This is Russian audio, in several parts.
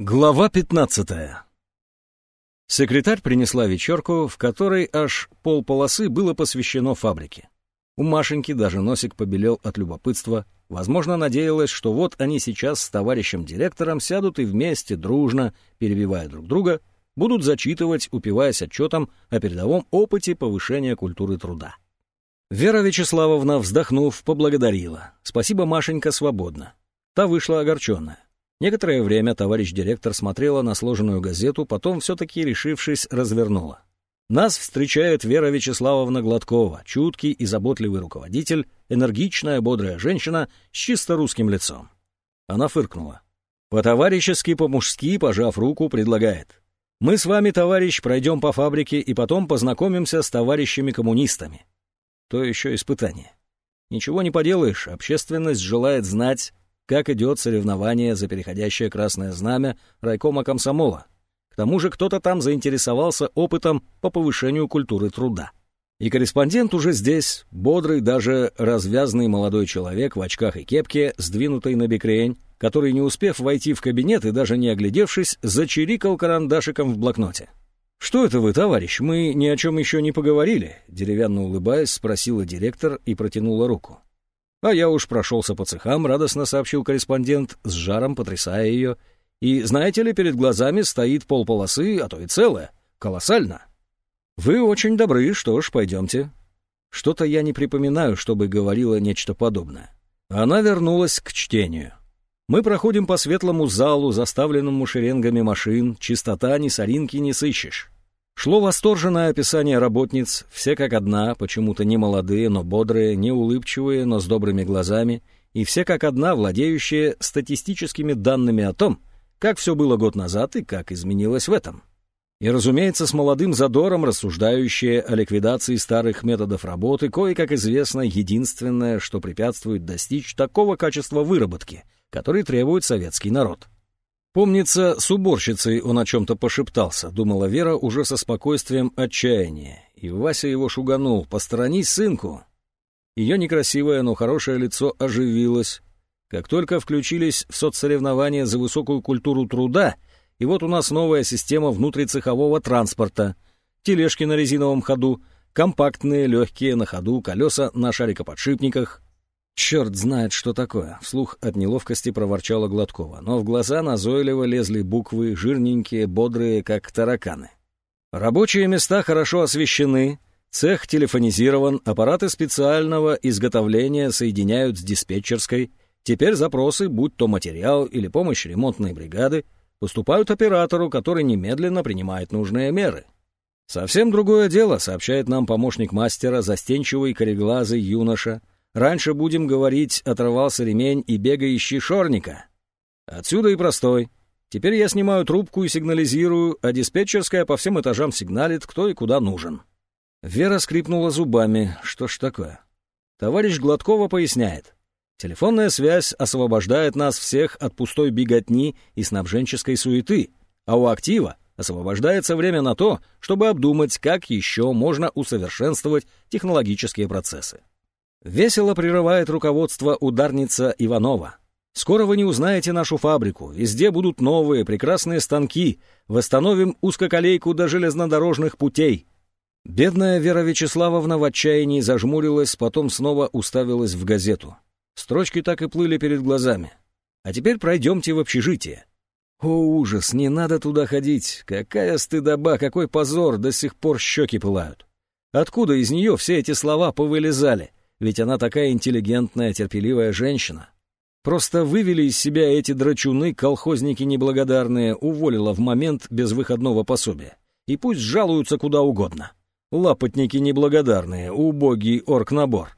Глава 15 Секретарь принесла вечерку, в которой аж полполосы было посвящено фабрике. У Машеньки даже носик побелел от любопытства. Возможно, надеялась, что вот они сейчас с товарищем директором сядут и вместе, дружно, перебивая друг друга, будут зачитывать, упиваясь отчетом о передовом опыте повышения культуры труда. Вера Вячеславовна, вздохнув, поблагодарила. «Спасибо, Машенька, свободно». Та вышла огорченная. Некоторое время товарищ директор смотрела на сложенную газету, потом, все-таки решившись, развернула. Нас встречает Вера Вячеславовна Гладкова, чуткий и заботливый руководитель, энергичная, бодрая женщина с чисто русским лицом. Она фыркнула. По-товарищески, по-мужски, пожав руку, предлагает. «Мы с вами, товарищ, пройдем по фабрике и потом познакомимся с товарищами-коммунистами». То еще испытание. Ничего не поделаешь, общественность желает знать, как идет соревнование за переходящее красное знамя райкома комсомола. К тому же кто-то там заинтересовался опытом по повышению культуры труда. И корреспондент уже здесь, бодрый, даже развязный молодой человек в очках и кепке, сдвинутый на бекрень, который, не успев войти в кабинет и даже не оглядевшись, зачирикал карандашиком в блокноте. «Что это вы, товарищ? Мы ни о чем еще не поговорили?» Деревянно улыбаясь, спросила директор и протянула руку. А я уж прошелся по цехам, радостно сообщил корреспондент, с жаром потрясая ее. И знаете ли, перед глазами стоит полполосы, а то и целое. Колоссально. Вы очень добры, что ж, пойдемте. Что-то я не припоминаю, чтобы говорила нечто подобное. Она вернулась к чтению. Мы проходим по светлому залу, заставленному шеренгами машин, чистота ни соринки не сыщешь. Шло восторженное описание работниц, все как одна, почему-то не молодые, но бодрые, не улыбчивые, но с добрыми глазами, и все как одна, владеющие статистическими данными о том, как все было год назад и как изменилось в этом. И, разумеется, с молодым задором рассуждающие о ликвидации старых методов работы, кое-как известно, единственное, что препятствует достичь такого качества выработки, который требует советский народ. Помнится, с уборщицей он о чем-то пошептался, думала Вера уже со спокойствием отчаяния. И Вася его шуганул. «Посторонись, сынку!» Ее некрасивое, но хорошее лицо оживилось. Как только включились в соцсоревнования за высокую культуру труда, и вот у нас новая система внутрицехового транспорта. Тележки на резиновом ходу, компактные, легкие на ходу, колеса на шарикоподшипниках, «Черт знает, что такое!» — вслух от неловкости проворчала Гладкова, но в глаза назойливо лезли буквы, жирненькие, бодрые, как тараканы. Рабочие места хорошо освещены, цех телефонизирован, аппараты специального изготовления соединяют с диспетчерской. Теперь запросы, будь то материал или помощь ремонтной бригады, поступают оператору, который немедленно принимает нужные меры. «Совсем другое дело», — сообщает нам помощник мастера, застенчивый кореглазый юноша — Раньше будем говорить, оторвался ремень и бегай ищи шорника. Отсюда и простой. Теперь я снимаю трубку и сигнализирую, а диспетчерская по всем этажам сигналит, кто и куда нужен. Вера скрипнула зубами. Что ж такое? Товарищ Гладкова поясняет. Телефонная связь освобождает нас всех от пустой беготни и снабженческой суеты, а у актива освобождается время на то, чтобы обдумать, как еще можно усовершенствовать технологические процессы. Весело прерывает руководство ударница Иванова. Скоро вы не узнаете нашу фабрику. Везде будут новые, прекрасные станки. Восстановим узкоколейку до железнодорожных путей. Бедная Вера Вячеславовна в отчаянии зажмурилась, потом снова уставилась в газету. Строчки так и плыли перед глазами. А теперь пройдемте в общежитие. О, ужас, не надо туда ходить. Какая стыдоба, какой позор, до сих пор щеки пылают. Откуда из нее все эти слова повылезали? Ведь она такая интеллигентная, терпеливая женщина. Просто вывели из себя эти драчуны, колхозники неблагодарные, уволила в момент без выходного пособия. И пусть жалуются куда угодно. Лапотники неблагодарные, убогий орг-набор.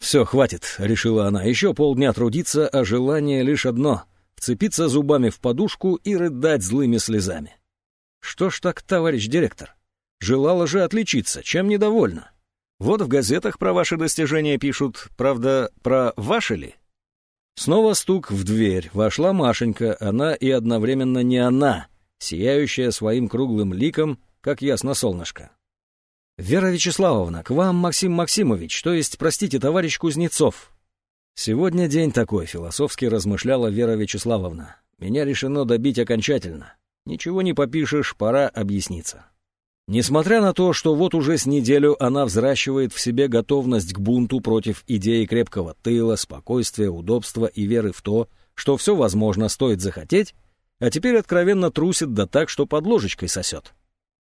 «Все, хватит», — решила она, — «еще полдня трудиться, а желание лишь одно — вцепиться зубами в подушку и рыдать злыми слезами». «Что ж так, товарищ директор? Желала же отличиться, чем недовольна?» Вот в газетах про ваши достижения пишут, правда, про ваши ли? Снова стук в дверь. Вошла Машенька, она и одновременно не она, сияющая своим круглым ликом, как ясно солнышко. «Вера Вячеславовна, к вам Максим Максимович, то есть, простите, товарищ Кузнецов». «Сегодня день такой», — философски размышляла Вера Вячеславовна. Меня решено добить окончательно. Ничего не попишешь, пора объясниться. Несмотря на то, что вот уже с неделю она взращивает в себе готовность к бунту против идеи крепкого тыла, спокойствия, удобства и веры в то, что все возможно стоит захотеть, а теперь откровенно трусит да так, что под ложечкой сосет.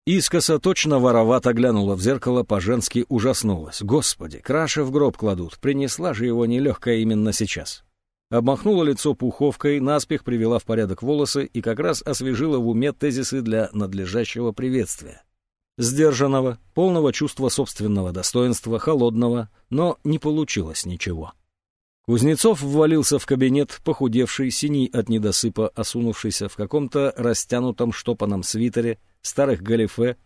Искоса точно воровато глянула в зеркало, по-женски ужаснулась. Господи, краши в гроб кладут, принесла же его нелегкая именно сейчас. Обмахнула лицо пуховкой, наспех привела в порядок волосы и как раз освежила в уме тезисы для надлежащего приветствия сдержанного, полного чувства собственного достоинства, холодного, но не получилось ничего. Кузнецов ввалился в кабинет, похудевший, синий от недосыпа, осунувшийся в каком-то растянутом штопанном свитере, старых галифе,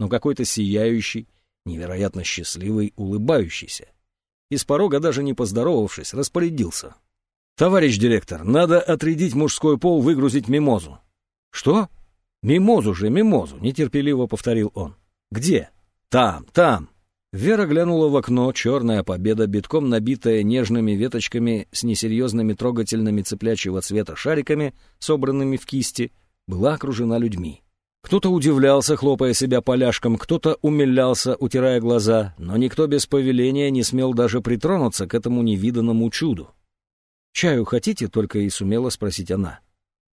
но какой-то сияющий, невероятно счастливый, улыбающийся. Из порога, даже не поздоровавшись, распорядился. «Товарищ директор, надо отрядить мужской пол выгрузить мимозу». «Что?» «Мимозу же, мимозу!» — нетерпеливо повторил он. «Где?» «Там, там!» Вера глянула в окно, черная победа, битком набитая нежными веточками с несерьезными трогательными цеплячьего цвета шариками, собранными в кисти, была окружена людьми. Кто-то удивлялся, хлопая себя поляшком, кто-то умилялся, утирая глаза, но никто без повеления не смел даже притронуться к этому невиданному чуду. «Чаю хотите?» — только и сумела спросить она.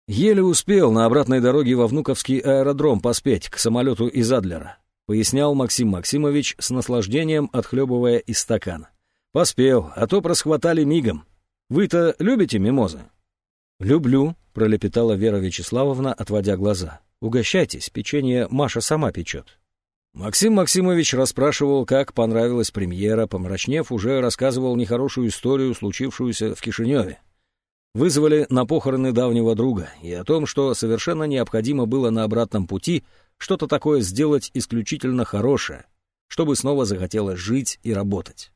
Еле успел на обратной дороге во Внуковский аэродром поспеть к самолету из Адлера, пояснял Максим Максимович с наслаждением, отхлебывая из стакана. Поспел, а то просхватали мигом. Вы-то любите мимозы? Люблю, пролепетала Вера Вячеславовна, отводя глаза. Угощайтесь, печенье Маша сама печет. Максим Максимович расспрашивал, как понравилась премьера, помрачнев, уже рассказывал нехорошую историю, случившуюся в Кишиневе вызвали на похороны давнего друга и о том, что совершенно необходимо было на обратном пути что-то такое сделать исключительно хорошее, чтобы снова захотелось жить и работать.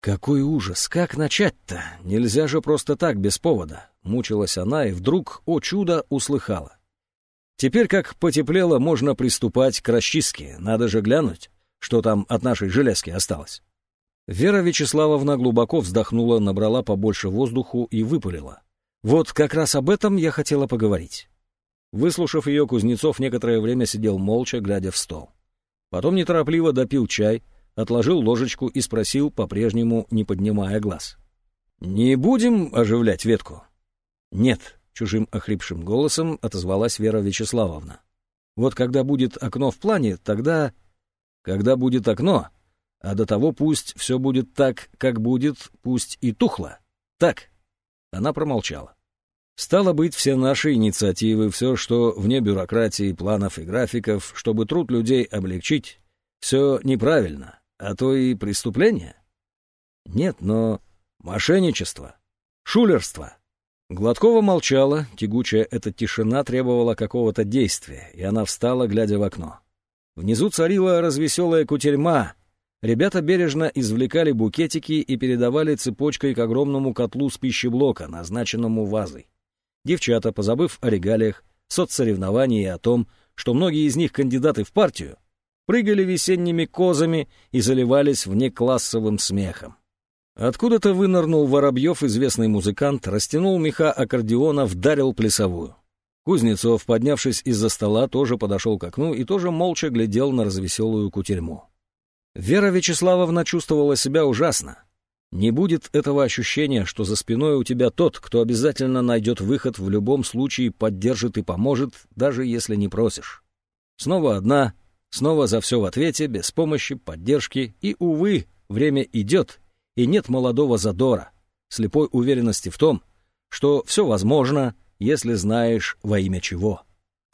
Какой ужас! Как начать-то? Нельзя же просто так, без повода. Мучилась она и вдруг, о чудо, услыхала. Теперь, как потеплело, можно приступать к расчистке. Надо же глянуть, что там от нашей железки осталось. Вера Вячеславовна глубоко вздохнула, набрала побольше воздуху и выпалила. Вот как раз об этом я хотела поговорить. Выслушав ее, Кузнецов некоторое время сидел молча, глядя в стол. Потом неторопливо допил чай, отложил ложечку и спросил, по-прежнему не поднимая глаз. «Не будем оживлять ветку?» «Нет», — чужим охрипшим голосом отозвалась Вера Вячеславовна. «Вот когда будет окно в плане, тогда...» «Когда будет окно, а до того пусть все будет так, как будет, пусть и тухло. Так». Она промолчала. Стало быть, все наши инициативы, все, что вне бюрократии, планов и графиков, чтобы труд людей облегчить, все неправильно, а то и преступление. Нет, но мошенничество, шулерство. Гладкова молчала, тягучая эта тишина требовала какого-то действия, и она встала, глядя в окно. Внизу царила развеселая кутерьма. Ребята бережно извлекали букетики и передавали цепочкой к огромному котлу с пищеблока, назначенному вазой. Девчата, позабыв о регалиях, соцсоревнований и о том, что многие из них кандидаты в партию, прыгали весенними козами и заливались внеклассовым смехом. Откуда-то вынырнул Воробьев, известный музыкант, растянул меха аккордеона, вдарил плясовую. Кузнецов, поднявшись из-за стола, тоже подошел к окну и тоже молча глядел на развеселую кутерьму. Вера Вячеславовна чувствовала себя ужасно. Не будет этого ощущения, что за спиной у тебя тот, кто обязательно найдет выход в любом случае, поддержит и поможет, даже если не просишь. Снова одна, снова за все в ответе, без помощи, поддержки, и, увы, время идет, и нет молодого задора, слепой уверенности в том, что все возможно, если знаешь во имя чего.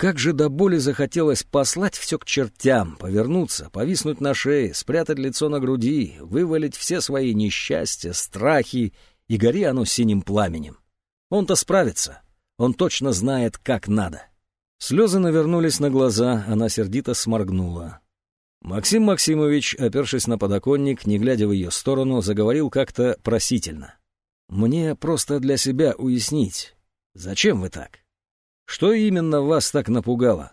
Как же до боли захотелось послать все к чертям, повернуться, повиснуть на шее, спрятать лицо на груди, вывалить все свои несчастья, страхи, и гори оно синим пламенем. Он-то справится, он точно знает, как надо. Слезы навернулись на глаза, она сердито сморгнула. Максим Максимович, опершись на подоконник, не глядя в ее сторону, заговорил как-то просительно. «Мне просто для себя уяснить, зачем вы так? Что именно вас так напугало?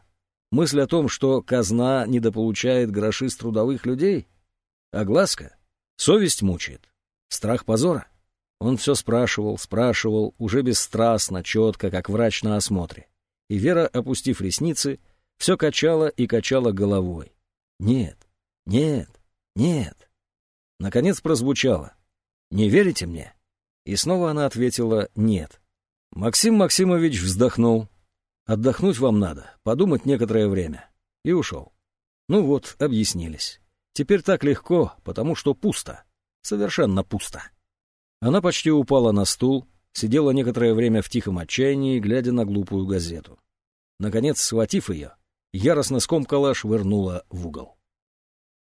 Мысль о том, что казна недополучает гроши с трудовых людей? Огласка? Совесть мучает? Страх позора? Он все спрашивал, спрашивал, уже бесстрастно, четко, как врач на осмотре. И Вера, опустив ресницы, все качала и качала головой. «Нет, нет, нет». Наконец прозвучало. «Не верите мне?» И снова она ответила «нет». Максим Максимович вздохнул. «Отдохнуть вам надо, подумать некоторое время». И ушел. Ну вот, объяснились. Теперь так легко, потому что пусто. Совершенно пусто. Она почти упала на стул, сидела некоторое время в тихом отчаянии, глядя на глупую газету. Наконец, схватив ее, яростно скомкала, швырнула в угол.